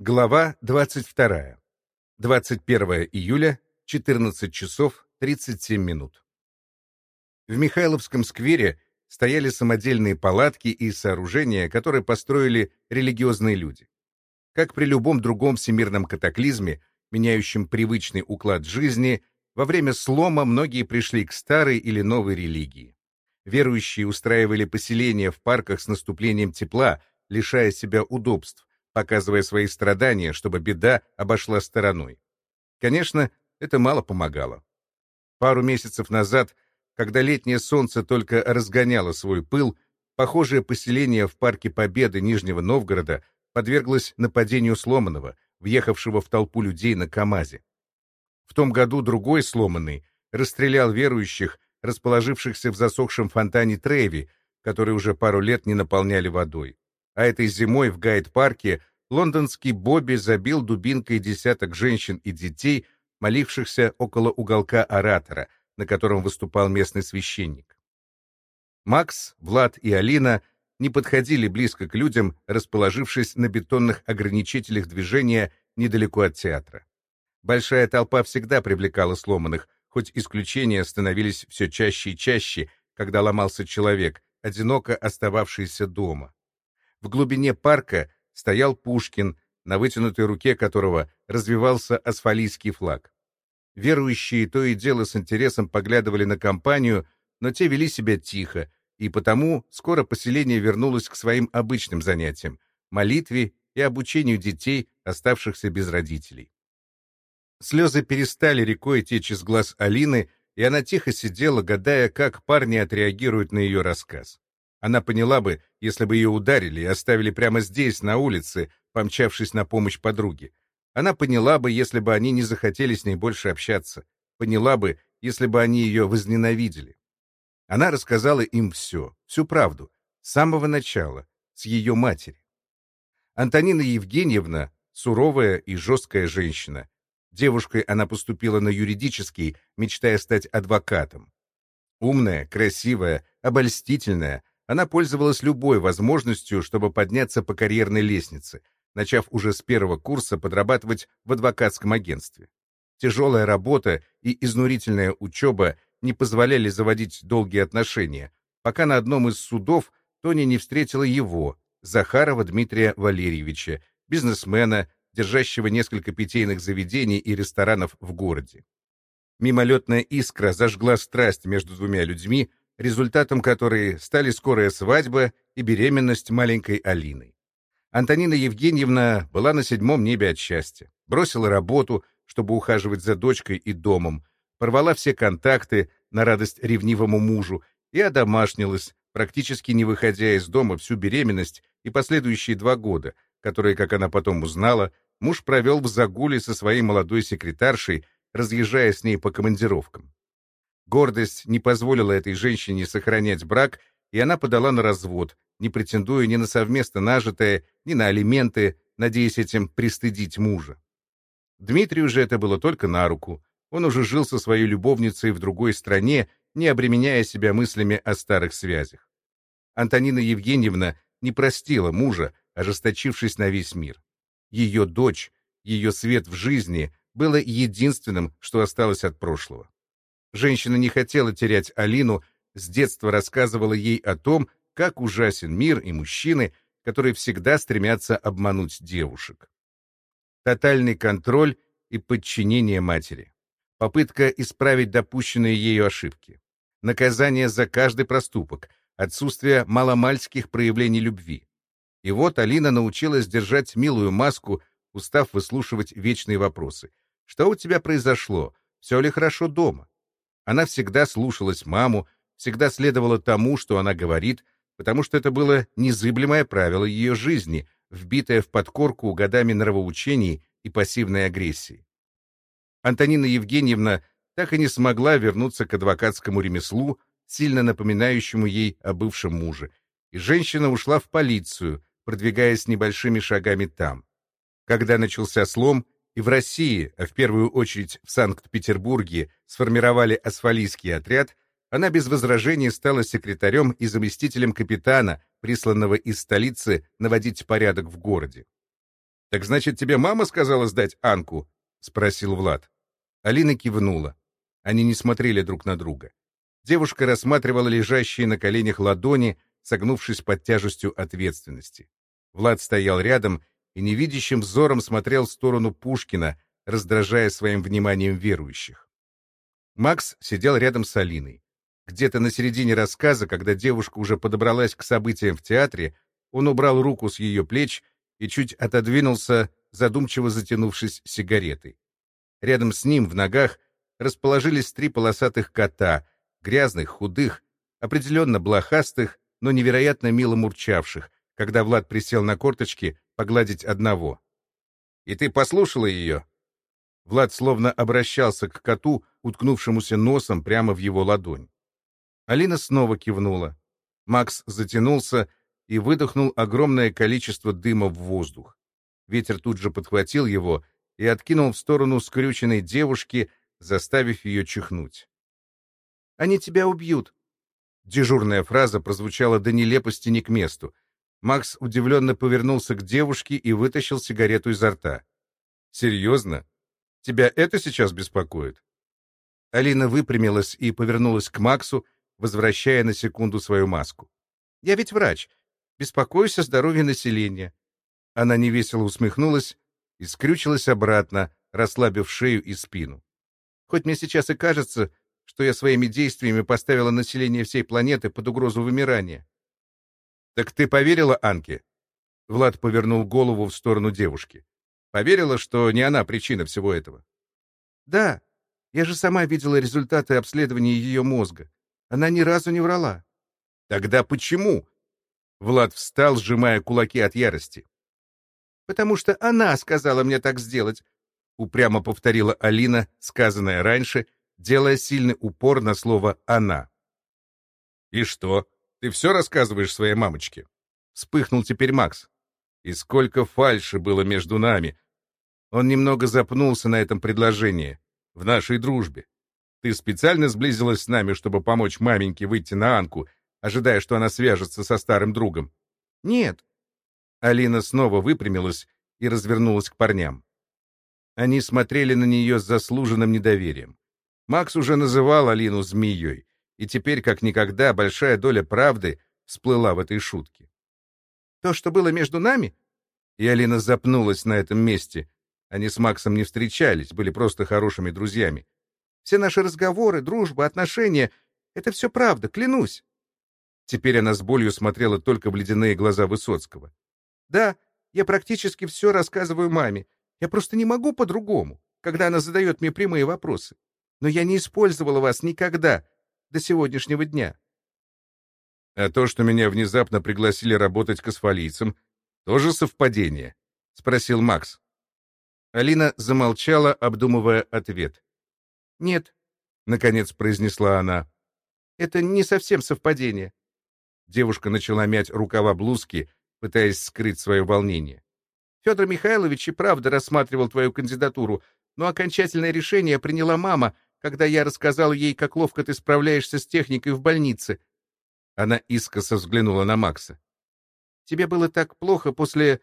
Глава 22. 21 июля, 14 часов 37 минут. В Михайловском сквере стояли самодельные палатки и сооружения, которые построили религиозные люди. Как при любом другом всемирном катаклизме, меняющем привычный уклад жизни, во время слома многие пришли к старой или новой религии. Верующие устраивали поселения в парках с наступлением тепла, лишая себя удобств, показывая свои страдания, чтобы беда обошла стороной. Конечно, это мало помогало. Пару месяцев назад, когда летнее солнце только разгоняло свой пыл, похожее поселение в парке Победы Нижнего Новгорода подверглось нападению сломанного, въехавшего в толпу людей на КАМАЗе. В том году другой сломанный расстрелял верующих, расположившихся в засохшем фонтане Треви, который уже пару лет не наполняли водой а этой зимой в Гайд-парке лондонский Бобби забил дубинкой десяток женщин и детей, молившихся около уголка оратора, на котором выступал местный священник. Макс, Влад и Алина не подходили близко к людям, расположившись на бетонных ограничителях движения недалеко от театра. Большая толпа всегда привлекала сломанных, хоть исключения становились все чаще и чаще, когда ломался человек, одиноко остававшийся дома. В глубине парка стоял Пушкин, на вытянутой руке которого развивался асфалийский флаг. Верующие то и дело с интересом поглядывали на компанию, но те вели себя тихо, и потому скоро поселение вернулось к своим обычным занятиям — молитве и обучению детей, оставшихся без родителей. Слезы перестали рекой течь из глаз Алины, и она тихо сидела, гадая, как парни отреагируют на ее рассказ. Она поняла бы, если бы ее ударили и оставили прямо здесь, на улице, помчавшись на помощь подруге. Она поняла бы, если бы они не захотели с ней больше общаться. Поняла бы, если бы они ее возненавидели. Она рассказала им все, всю правду, с самого начала, с ее матери. Антонина Евгеньевна — суровая и жесткая женщина. Девушкой она поступила на юридический, мечтая стать адвокатом. Умная, красивая, обольстительная, она пользовалась любой возможностью, чтобы подняться по карьерной лестнице, начав уже с первого курса подрабатывать в адвокатском агентстве. Тяжелая работа и изнурительная учеба не позволяли заводить долгие отношения, пока на одном из судов Тоня не встретила его, Захарова Дмитрия Валерьевича, бизнесмена, держащего несколько питейных заведений и ресторанов в городе. Мимолетная искра зажгла страсть между двумя людьми, результатом которой стали скорая свадьба и беременность маленькой Алины. Антонина Евгеньевна была на седьмом небе от счастья. Бросила работу, чтобы ухаживать за дочкой и домом, порвала все контакты на радость ревнивому мужу и одомашнилась, практически не выходя из дома всю беременность и последующие два года, которые, как она потом узнала, муж провел в загуле со своей молодой секретаршей, разъезжая с ней по командировкам. Гордость не позволила этой женщине сохранять брак, и она подала на развод, не претендуя ни на совместно нажитое, ни на алименты, надеясь этим пристыдить мужа. Дмитрию же это было только на руку. Он уже жил со своей любовницей в другой стране, не обременяя себя мыслями о старых связях. Антонина Евгеньевна не простила мужа, ожесточившись на весь мир. Ее дочь, ее свет в жизни было единственным, что осталось от прошлого. Женщина не хотела терять Алину, с детства рассказывала ей о том, как ужасен мир и мужчины, которые всегда стремятся обмануть девушек. Тотальный контроль и подчинение матери. Попытка исправить допущенные ею ошибки. Наказание за каждый проступок, отсутствие маломальских проявлений любви. И вот Алина научилась держать милую маску, устав выслушивать вечные вопросы. «Что у тебя произошло? Все ли хорошо дома? Она всегда слушалась маму, всегда следовала тому, что она говорит, потому что это было незыблемое правило ее жизни, вбитое в подкорку годами нравоучений и пассивной агрессии. Антонина Евгеньевна так и не смогла вернуться к адвокатскому ремеслу, сильно напоминающему ей о бывшем муже, и женщина ушла в полицию, продвигаясь небольшими шагами там. Когда начался слом, и в России, а в первую очередь в Санкт-Петербурге, сформировали асфалийский отряд, она без возражений стала секретарем и заместителем капитана, присланного из столицы наводить порядок в городе. «Так значит, тебе мама сказала сдать Анку?» — спросил Влад. Алина кивнула. Они не смотрели друг на друга. Девушка рассматривала лежащие на коленях ладони, согнувшись под тяжестью ответственности. Влад стоял рядом и невидящим взором смотрел в сторону Пушкина, раздражая своим вниманием верующих. Макс сидел рядом с Алиной. Где-то на середине рассказа, когда девушка уже подобралась к событиям в театре, он убрал руку с ее плеч и чуть отодвинулся, задумчиво затянувшись сигаретой. Рядом с ним, в ногах, расположились три полосатых кота, грязных, худых, определенно блохастых, но невероятно мило мурчавших, когда Влад присел на корточки погладить одного. «И ты послушала ее?» Влад словно обращался к коту, уткнувшемуся носом прямо в его ладонь. Алина снова кивнула. Макс затянулся и выдохнул огромное количество дыма в воздух. Ветер тут же подхватил его и откинул в сторону скрюченной девушки, заставив ее чихнуть. «Они тебя убьют!» Дежурная фраза прозвучала до нелепости не к месту. Макс удивленно повернулся к девушке и вытащил сигарету изо рта. «Серьезно? Тебя это сейчас беспокоит?» Алина выпрямилась и повернулась к Максу, возвращая на секунду свою маску. «Я ведь врач. Беспокоюсь о здоровье населения». Она невесело усмехнулась и скрючилась обратно, расслабив шею и спину. «Хоть мне сейчас и кажется, что я своими действиями поставила население всей планеты под угрозу вымирания». «Так ты поверила Анке?» Влад повернул голову в сторону девушки. «Поверила, что не она причина всего этого?» «Да. Я же сама видела результаты обследования ее мозга. Она ни разу не врала. Тогда почему? Влад встал, сжимая кулаки от ярости. Потому что она сказала мне так сделать, упрямо повторила Алина, сказанное раньше, делая сильный упор на слово «она». «И что? Ты все рассказываешь своей мамочке?» Вспыхнул теперь Макс. «И сколько фальши было между нами!» Он немного запнулся на этом предложении. «В нашей дружбе. Ты специально сблизилась с нами, чтобы помочь маменьке выйти на Анку, ожидая, что она свяжется со старым другом? Нет. Алина снова выпрямилась и развернулась к парням. Они смотрели на нее с заслуженным недоверием. Макс уже называл Алину змеей, и теперь, как никогда, большая доля правды всплыла в этой шутке. «То, что было между нами?» И Алина запнулась на этом месте. Они с Максом не встречались, были просто хорошими друзьями. Все наши разговоры, дружба, отношения — это все правда, клянусь. Теперь она с болью смотрела только в ледяные глаза Высоцкого. Да, я практически все рассказываю маме. Я просто не могу по-другому, когда она задает мне прямые вопросы. Но я не использовала вас никогда до сегодняшнего дня. А то, что меня внезапно пригласили работать косфолийцем, тоже совпадение? — спросил Макс. Алина замолчала, обдумывая ответ. «Нет», — наконец произнесла она. «Это не совсем совпадение». Девушка начала мять рукава блузки, пытаясь скрыть свое волнение. «Федор Михайлович и правда рассматривал твою кандидатуру, но окончательное решение приняла мама, когда я рассказал ей, как ловко ты справляешься с техникой в больнице». Она искоса взглянула на Макса. «Тебе было так плохо после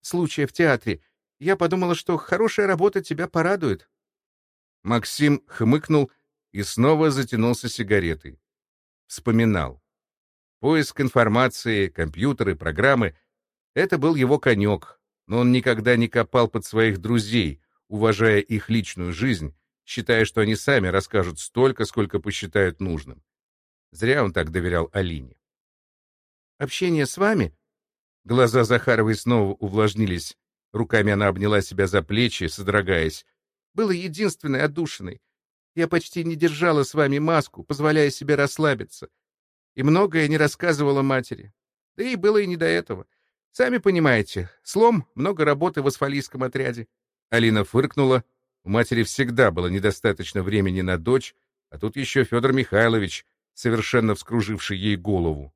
случая в театре. Я подумала, что хорошая работа тебя порадует». Максим хмыкнул и снова затянулся сигаретой. Вспоминал. Поиск информации, компьютеры, программы — это был его конек, но он никогда не копал под своих друзей, уважая их личную жизнь, считая, что они сами расскажут столько, сколько посчитают нужным. Зря он так доверял Алине. «Общение с вами?» Глаза Захаровой снова увлажнились. Руками она обняла себя за плечи, содрогаясь было единственной отдушиной. Я почти не держала с вами маску, позволяя себе расслабиться. И многое не рассказывала матери. Да и было и не до этого. Сами понимаете, слом, много работы в асфалийском отряде. Алина фыркнула. У матери всегда было недостаточно времени на дочь, а тут еще Федор Михайлович, совершенно вскруживший ей голову.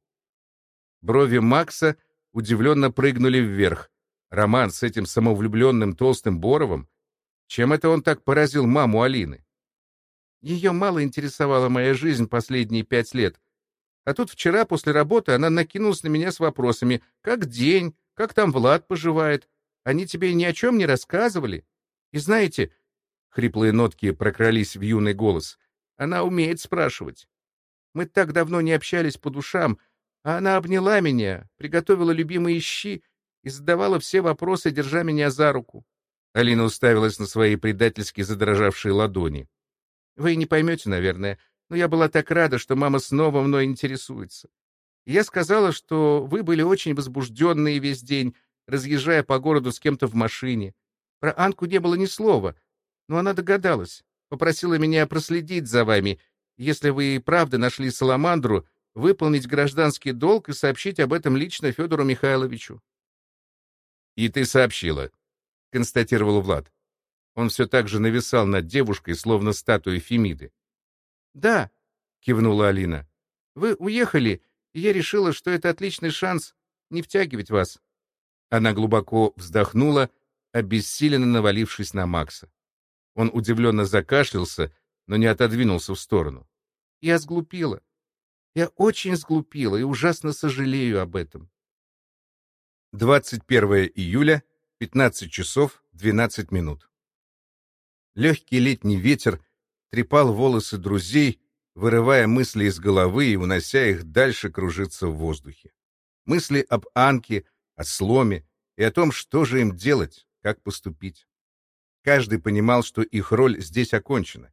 Брови Макса удивленно прыгнули вверх. Роман с этим самовлюбленным толстым Боровым чем это он так поразил маму Алины? Ее мало интересовала моя жизнь последние пять лет. А тут вчера после работы она накинулась на меня с вопросами «Как день? Как там Влад поживает?» Они тебе ни о чем не рассказывали? И знаете, хриплые нотки прокрались в юный голос, она умеет спрашивать. Мы так давно не общались по душам, а она обняла меня, приготовила любимые щи и задавала все вопросы, держа меня за руку. Алина уставилась на свои предательски задрожавшие ладони. Вы не поймете, наверное, но я была так рада, что мама снова мной интересуется. Я сказала, что вы были очень возбужденные весь день, разъезжая по городу с кем-то в машине. Про Анку не было ни слова, но она догадалась, попросила меня проследить за вами, если вы и правда нашли Саламандру, выполнить гражданский долг и сообщить об этом лично Федору Михайловичу. — И ты сообщила, — констатировал Влад. Он все так же нависал над девушкой, словно статуя Фемиды. «Да», — кивнула Алина. «Вы уехали, и я решила, что это отличный шанс не втягивать вас». Она глубоко вздохнула, обессиленно навалившись на Макса. Он удивленно закашлялся, но не отодвинулся в сторону. «Я сглупила. Я очень сглупила и ужасно сожалею об этом». 21 июля, 15 часов 12 минут. Легкий летний ветер трепал волосы друзей, вырывая мысли из головы и унося их дальше кружиться в воздухе. Мысли об Анке, о сломе и о том, что же им делать, как поступить. Каждый понимал, что их роль здесь окончена.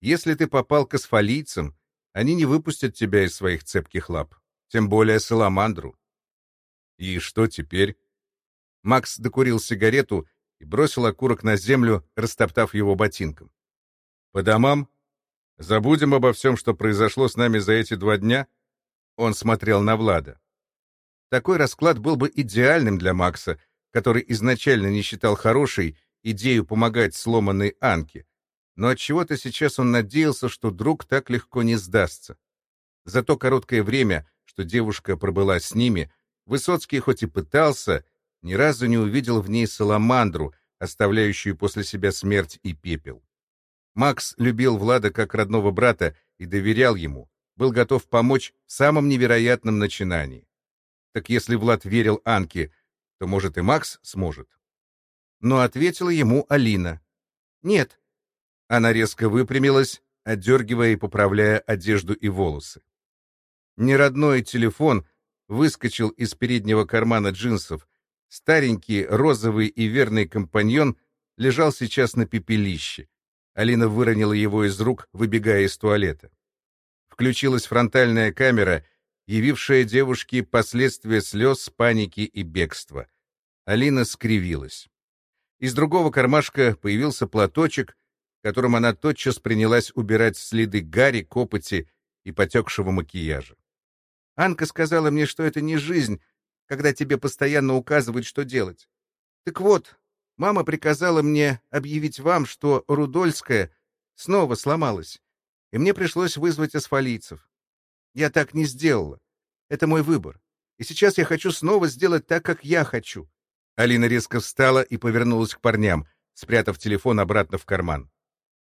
Если ты попал к асфалийцам, они не выпустят тебя из своих цепких лап, тем более саламандру. И что теперь? Макс докурил сигарету и бросил окурок на землю, растоптав его ботинком. «По домам? Забудем обо всем, что произошло с нами за эти два дня?» Он смотрел на Влада. Такой расклад был бы идеальным для Макса, который изначально не считал хорошей идею помогать сломанной Анке, но от чего то сейчас он надеялся, что друг так легко не сдастся. За то короткое время, что девушка пробыла с ними, Высоцкий хоть и пытался, ни разу не увидел в ней саламандру, оставляющую после себя смерть и пепел. Макс любил Влада как родного брата и доверял ему, был готов помочь в самом невероятном начинании. Так если Влад верил Анке, то, может, и Макс сможет. Но ответила ему Алина. «Нет». Она резко выпрямилась, отдергивая и поправляя одежду и волосы. Неродной телефон выскочил из переднего кармана джинсов, Старенький, розовый и верный компаньон лежал сейчас на пепелище. Алина выронила его из рук, выбегая из туалета. Включилась фронтальная камера, явившая девушке последствия слез, паники и бегства. Алина скривилась. Из другого кармашка появился платочек, которым она тотчас принялась убирать следы гари, копоти и потекшего макияжа. Анка сказала мне, что это не жизнь, когда тебе постоянно указывают, что делать. Так вот, мама приказала мне объявить вам, что Рудольская снова сломалась, и мне пришлось вызвать асфалийцев. Я так не сделала. Это мой выбор. И сейчас я хочу снова сделать так, как я хочу. Алина резко встала и повернулась к парням, спрятав телефон обратно в карман.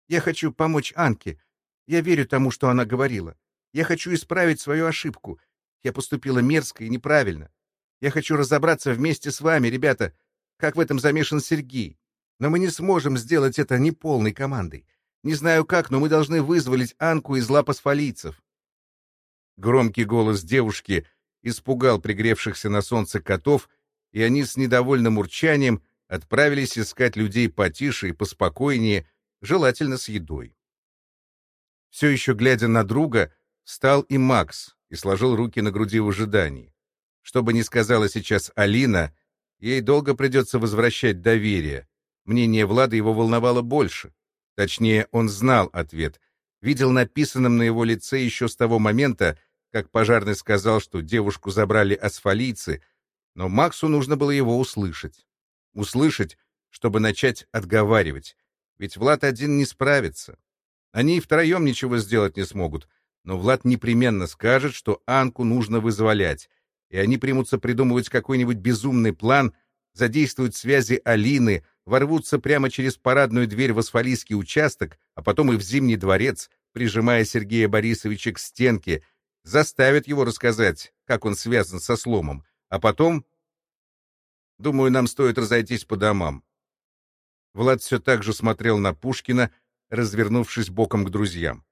Я хочу помочь Анке. Я верю тому, что она говорила. Я хочу исправить свою ошибку. Я поступила мерзко и неправильно. Я хочу разобраться вместе с вами, ребята, как в этом замешан Сергей. Но мы не сможем сделать это неполной командой. Не знаю как, но мы должны вызволить Анку из лап асфалийцев. Громкий голос девушки испугал пригревшихся на солнце котов, и они с недовольным урчанием отправились искать людей потише и поспокойнее, желательно с едой. Все еще глядя на друга, встал и Макс и сложил руки на груди в ожидании. Что бы ни сказала сейчас Алина, ей долго придется возвращать доверие. Мнение Влада его волновало больше. Точнее, он знал ответ, видел написанным на его лице еще с того момента, как пожарный сказал, что девушку забрали асфалийцы, но Максу нужно было его услышать. Услышать, чтобы начать отговаривать. Ведь Влад один не справится. Они и втроем ничего сделать не смогут, но Влад непременно скажет, что Анку нужно вызволять, и они примутся придумывать какой-нибудь безумный план, задействуют связи Алины, ворвутся прямо через парадную дверь в асфалийский участок, а потом и в Зимний дворец, прижимая Сергея Борисовича к стенке, заставят его рассказать, как он связан со сломом, а потом... Думаю, нам стоит разойтись по домам». Влад все так же смотрел на Пушкина, развернувшись боком к друзьям.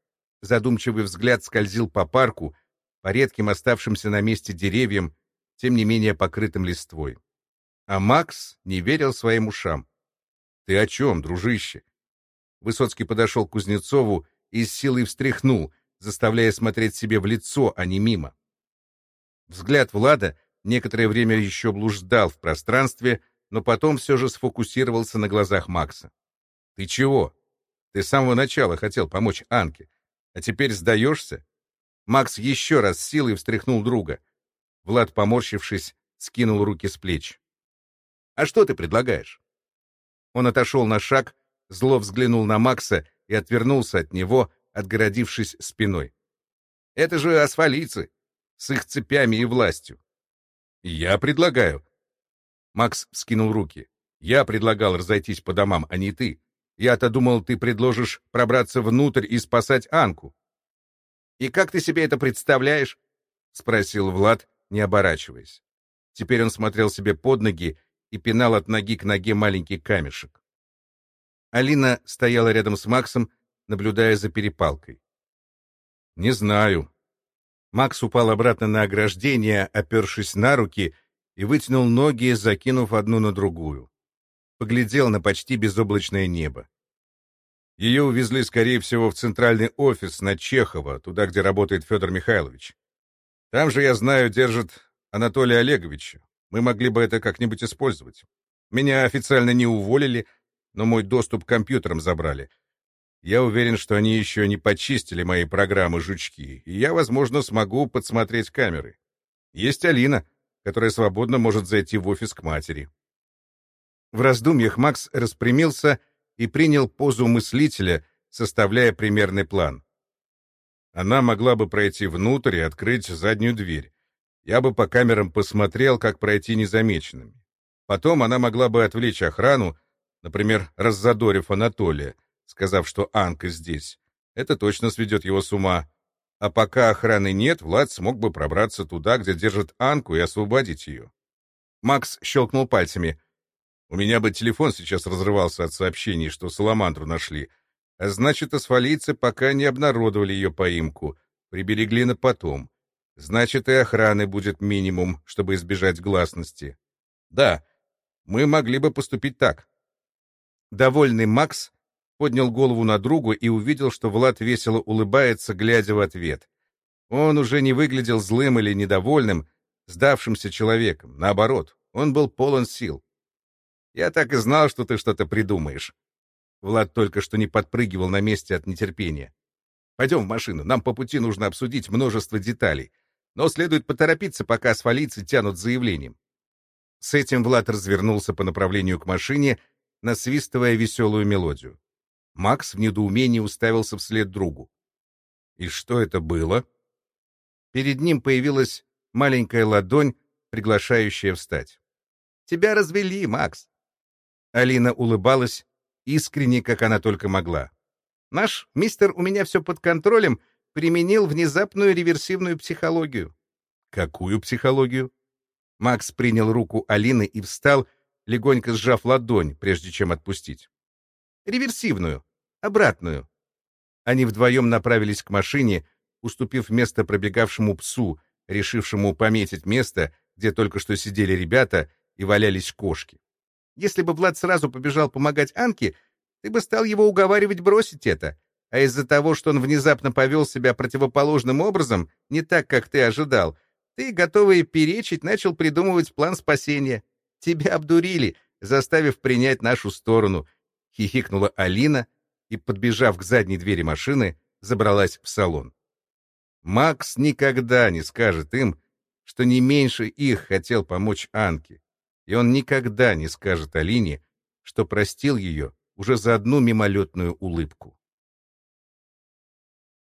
Задумчивый взгляд скользил по парку, по редким оставшимся на месте деревьям, тем не менее покрытым листвой. А Макс не верил своим ушам. «Ты о чем, дружище?» Высоцкий подошел к Кузнецову и с силой встряхнул, заставляя смотреть себе в лицо, а не мимо. Взгляд Влада некоторое время еще блуждал в пространстве, но потом все же сфокусировался на глазах Макса. «Ты чего? Ты с самого начала хотел помочь Анке, а теперь сдаешься?» Макс еще раз силой встряхнул друга. Влад, поморщившись, скинул руки с плеч. «А что ты предлагаешь?» Он отошел на шаг, зло взглянул на Макса и отвернулся от него, отгородившись спиной. «Это же асфалийцы, с их цепями и властью». «Я предлагаю». Макс вскинул руки. «Я предлагал разойтись по домам, а не ты. Я-то думал, ты предложишь пробраться внутрь и спасать Анку». «И как ты себе это представляешь?» — спросил Влад, не оборачиваясь. Теперь он смотрел себе под ноги и пинал от ноги к ноге маленький камешек. Алина стояла рядом с Максом, наблюдая за перепалкой. «Не знаю». Макс упал обратно на ограждение, опершись на руки, и вытянул ноги, закинув одну на другую. Поглядел на почти безоблачное небо. Ее увезли, скорее всего, в центральный офис на Чехова, туда, где работает Федор Михайлович. Там же, я знаю, держит Анатолия Олеговича. Мы могли бы это как-нибудь использовать. Меня официально не уволили, но мой доступ к компьютерам забрали. Я уверен, что они еще не почистили мои программы «Жучки», и я, возможно, смогу подсмотреть камеры. Есть Алина, которая свободно может зайти в офис к матери. В раздумьях Макс распрямился и принял позу мыслителя, составляя примерный план. Она могла бы пройти внутрь и открыть заднюю дверь. Я бы по камерам посмотрел, как пройти незамеченными. Потом она могла бы отвлечь охрану, например, раззадорив Анатолия, сказав, что Анка здесь. Это точно сведет его с ума. А пока охраны нет, Влад смог бы пробраться туда, где держит Анку, и освободить ее. Макс щелкнул пальцами. У меня бы телефон сейчас разрывался от сообщений, что Саламандру нашли. А значит, асфалийцы пока не обнародовали ее поимку, приберегли на потом. Значит, и охраны будет минимум, чтобы избежать гласности. Да, мы могли бы поступить так. Довольный Макс поднял голову на другу и увидел, что Влад весело улыбается, глядя в ответ. Он уже не выглядел злым или недовольным, сдавшимся человеком. Наоборот, он был полон сил. «Я так и знал, что ты что-то придумаешь». Влад только что не подпрыгивал на месте от нетерпения. «Пойдем в машину, нам по пути нужно обсудить множество деталей. Но следует поторопиться, пока асфалийцы тянут заявлением. С этим Влад развернулся по направлению к машине, насвистывая веселую мелодию. Макс в недоумении уставился вслед другу. И что это было? Перед ним появилась маленькая ладонь, приглашающая встать. «Тебя развели, Макс!» Алина улыбалась, искренне, как она только могла. «Наш мистер у меня все под контролем, применил внезапную реверсивную психологию. Какую психологию? Макс принял руку Алины и встал, легонько сжав ладонь, прежде чем отпустить. Реверсивную, обратную. Они вдвоем направились к машине, уступив место пробегавшему псу, решившему пометить место, где только что сидели ребята и валялись кошки. Если бы Влад сразу побежал помогать Анке, ты бы стал его уговаривать бросить это, а из-за того, что он внезапно повел себя противоположным образом, не так, как ты ожидал, ты, готовый перечить, начал придумывать план спасения. Тебя обдурили, заставив принять нашу сторону, — хихикнула Алина и, подбежав к задней двери машины, забралась в салон. Макс никогда не скажет им, что не меньше их хотел помочь Анке, и он никогда не скажет Алине, что простил ее уже за одну мимолетную улыбку.